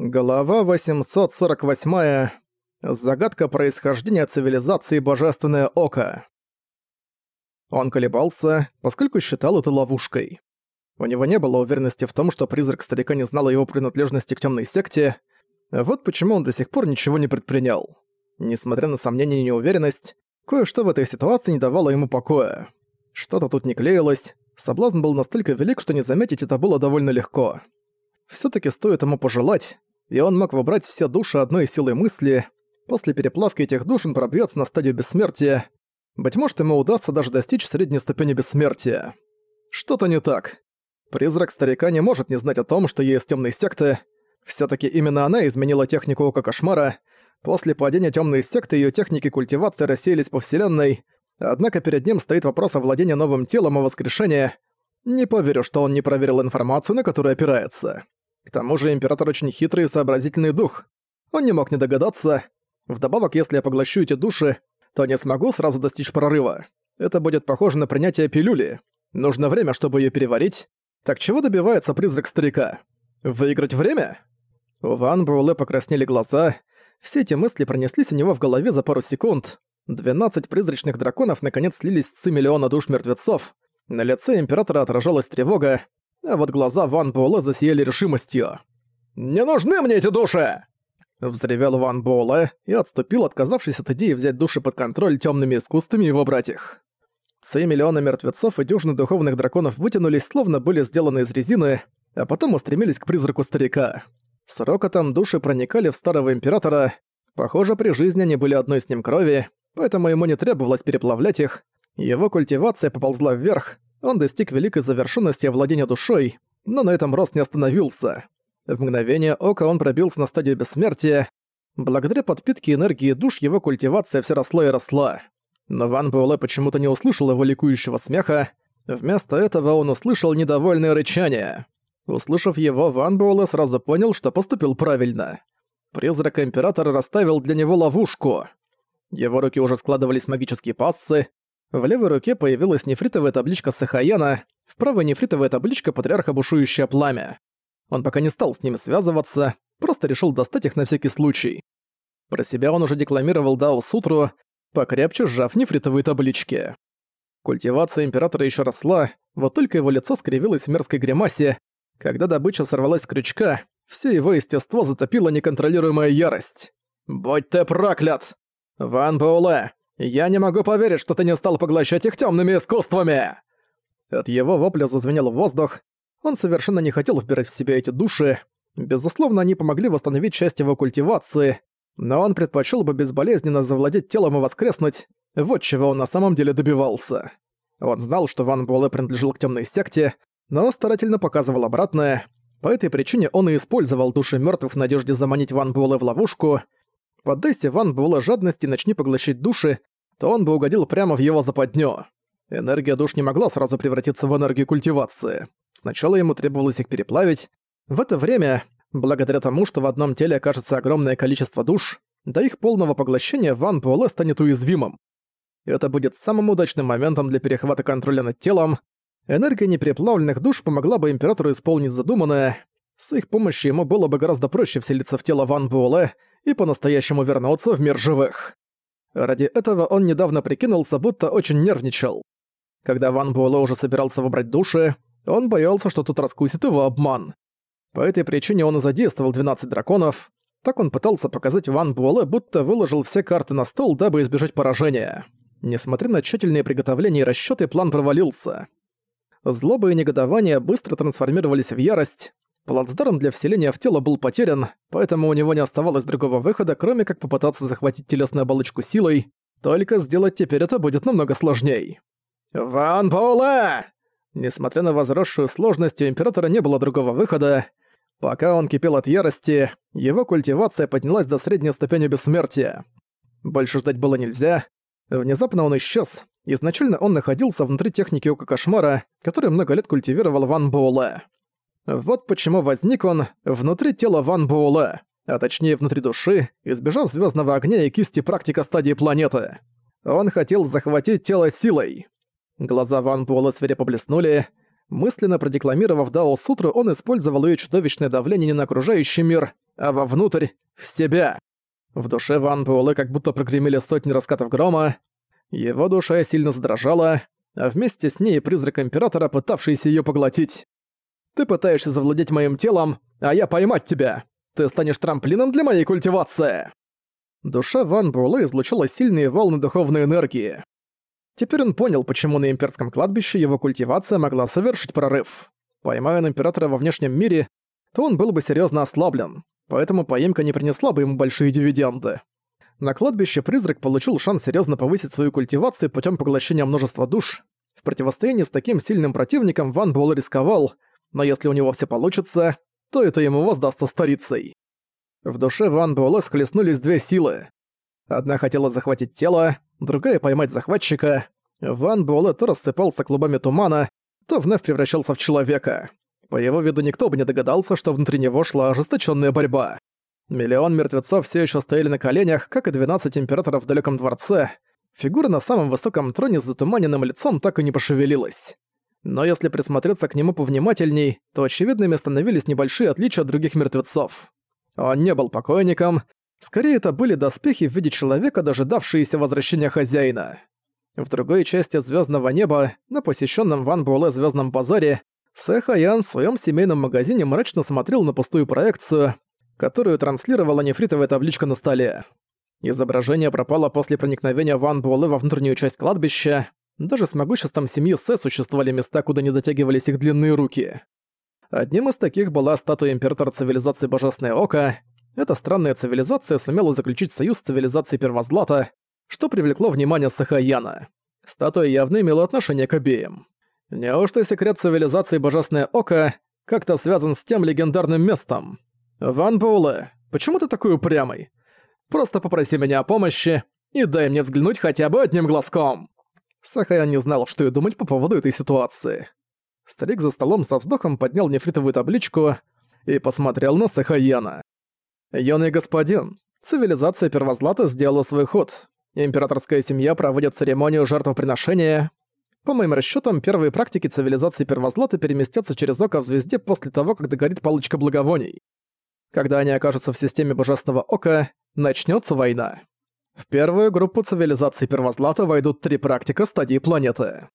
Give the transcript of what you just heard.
Глава 848. Загадка происхождения цивилизации Божественное Око. Он колебался, поскольку считал это ловушкой. У него не было уверенности в том, что призрак старика не знал о его принадлежности к темной секте. Вот почему он до сих пор ничего не предпринял. Несмотря на сомнения и неуверенность, кое-что в этой ситуации не давало ему покоя. Что-то тут не клеилось, соблазн был настолько велик, что не заметить это было довольно легко. все таки стоит ему пожелать, и он мог выбрать все души одной силой мысли. После переплавки этих душ он пробьётся на стадию бессмертия. Быть может, ему удастся даже достичь средней ступени бессмертия. Что-то не так. Призрак старика не может не знать о том, что есть тёмные секты. Всё-таки именно она изменила технику Ока Кошмара. После падения тёмной секты её техники культивации рассеялись по вселенной, однако перед ним стоит вопрос о владении новым телом и воскрешении. Не поверю, что он не проверил информацию, на которую опирается. К тому же император очень хитрый и сообразительный дух. Он не мог не догадаться. Вдобавок, если я поглощу эти души, то не смогу сразу достичь прорыва. Это будет похоже на принятие пилюли. Нужно время, чтобы ее переварить. Так чего добивается призрак старика? Выиграть время? У Ван Буэлэ покраснели глаза. Все эти мысли пронеслись у него в голове за пару секунд. 12 призрачных драконов наконец слились с миллиона душ мертвецов. На лице императора отражалась тревога, а вот глаза Ван Буэлэ засияли решимостью. «Не нужны мне эти души!» Взревел Ван Буэлэ и отступил, отказавшись от идеи взять души под контроль темными искусствами его братьев. Цей миллионы мертвецов и дюжины духовных драконов вытянулись, словно были сделаны из резины, а потом устремились к призраку старика. С рокотом души проникали в старого императора. Похоже, при жизни они были одной с ним крови, поэтому ему не требовалось переплавлять их. Его культивация поползла вверх, он достиг великой завершенности владения душой, но на этом рост не остановился. В мгновение ока он пробился на стадию бессмертия. Благодаря подпитке энергии душ его культивация все росла и росла. Но Ван Буэлэ почему-то не услышал его ликующего смеха. Вместо этого он услышал недовольное рычание. Услышав его, Ван Буэлэ сразу понял, что поступил правильно. Призрак Императора расставил для него ловушку. Его руки уже складывались магические пассы, в левой руке появилась нефритовая табличка Сахаяна, в правой нефритовая табличка Патриарха Бушующее Пламя. Он пока не стал с ними связываться, просто решил достать их на всякий случай. Про себя он уже декламировал Дао Сутру, покрепче сжав нефритовые таблички. Культивация Императора еще росла, вот только его лицо скривилось в мерзкой гримасе. Когда добыча сорвалась с крючка, все его естество затопило неконтролируемая ярость. «Будь ты проклят! Ван Буэлэ, «Я не могу поверить, что ты не стал поглощать их темными искусствами!» От его вопля зазвенел воздух. Он совершенно не хотел вбирать в себя эти души. Безусловно, они помогли восстановить часть его культивации, но он предпочел бы безболезненно завладеть телом и воскреснуть. Вот чего он на самом деле добивался. Он знал, что Ван Буэлэ принадлежал к темной секте, но старательно показывал обратное. По этой причине он и использовал души мертвых в надежде заманить Ван Буэлэ в ловушку — Поддайся Ван Буэлэ жадности и начни поглощать души, то он бы угодил прямо в его западню. Энергия душ не могла сразу превратиться в энергию культивации. Сначала ему требовалось их переплавить. В это время, благодаря тому, что в одном теле окажется огромное количество душ, до их полного поглощения Ван Буэлэ станет уязвимым. Это будет самым удачным моментом для перехвата контроля над телом. Энергия непереплавленных душ помогла бы Императору исполнить задуманное. С их помощью ему было бы гораздо проще вселиться в тело Ван Буэлэ и по-настоящему вернуться в мир живых. Ради этого он недавно прикинулся, будто очень нервничал. Когда Ван Буэлэ уже собирался выбрать души, он боялся, что тут раскусит его обман. По этой причине он и задействовал 12 драконов. Так он пытался показать Ван Буэлэ, будто выложил все карты на стол, дабы избежать поражения. Несмотря на тщательные приготовления и расчёты, план провалился. Злоба и негодование быстро трансформировались в ярость, Плацдарм для вселения в тело был потерян, поэтому у него не оставалось другого выхода, кроме как попытаться захватить телесную оболочку силой, только сделать теперь это будет намного сложней. «Ван Боула!» Несмотря на возросшую сложность, у Императора не было другого выхода. Пока он кипел от ярости, его культивация поднялась до средней ступени бессмертия. Больше ждать было нельзя. Внезапно он исчез. Изначально он находился внутри техники Ока Кошмара, который много лет культивировал Ван Боула. Вот почему возник он внутри тела Ван Буэлэ, а точнее внутри души, избежав звездного огня и кисти практика стадии планеты. Он хотел захватить тело силой. Глаза Ван Буэлэ свирепо блеснули. Мысленно продекламировав Дао Сутру, он использовал ее чудовищное давление не на окружающий мир, а вовнутрь — в себя. В душе Ван Буэлэ как будто прогремели сотни раскатов грома. Его душа сильно задрожала, а вместе с ней призрак Императора, пытавшийся её поглотить. «Ты пытаешься завладеть моим телом, а я поймать тебя. Ты станешь трамплином для моей культивации!» Душа Ван Буэлэ излучала сильные волны духовной энергии. Теперь он понял, почему на имперском кладбище его культивация могла совершить прорыв. Поймая императора во внешнем мире, то он был бы серьезно ослаблен, поэтому поимка не принесла бы ему большие дивиденды. На кладбище призрак получил шанс серьезно повысить свою культивацию путем поглощения множества душ. В противостоянии с таким сильным противником Ван Буэлэ рисковал, но если у него все получится, то это ему воздастся старицей. В душе Ван Буэлэ схлестнулись две силы. Одна хотела захватить тело, другая — поймать захватчика. Ван Буэлэ то рассыпался клубами тумана, то вновь превращался в человека. По его виду никто бы не догадался, что внутри него шла ожесточенная борьба. Миллион мертвецов все еще стояли на коленях, как и 12 императоров в далеком дворце. Фигура на самом высоком троне с затуманенным лицом так и не пошевелилась. Но если присмотреться к нему повнимательней, то очевидными становились небольшие отличия от других мертвецов. Он не был покойником, скорее это были доспехи в виде человека, дожидавшиеся возвращения хозяина. В другой части звездного неба, на посещенном Ван Буэлэ звездном базаре, Сэ Хаян в своем семейном магазине мрачно смотрел на пустую проекцию, которую транслировала нефритовая табличка на столе. Изображение пропало после проникновения Ван Буэлэ во внутреннюю часть кладбища. Даже с могуществом семьи Сэ существовали места, куда не дотягивались их длинные руки. Одним из таких была статуя императора цивилизации Божественное Око. Эта странная цивилизация сумела заключить союз с цивилизацией Первозлата, что привлекло внимание Сахаяна. Статуя явно имела отношение к обеим. Неужто секрет цивилизации Божественное Око как-то связан с тем легендарным местом? Ван Буэлэ, почему ты такой упрямый? Просто попроси меня о помощи и дай мне взглянуть хотя бы одним глазком. Сахаян не знал, что и думать по поводу этой ситуации. Старик за столом со вздохом поднял нефритовую табличку и посмотрел на Сахаяна. «Юный господин, цивилизация Первозлата сделала свой ход. Императорская семья проводит церемонию жертвоприношения. По моим расчетам, первые практики цивилизации Первозлата переместятся через око в звезде после того, как догорит палочка благовоний. Когда они окажутся в системе Божественного Ока, начнется война. В первую группу цивилизации Первозлата войдут три практика стадии планеты.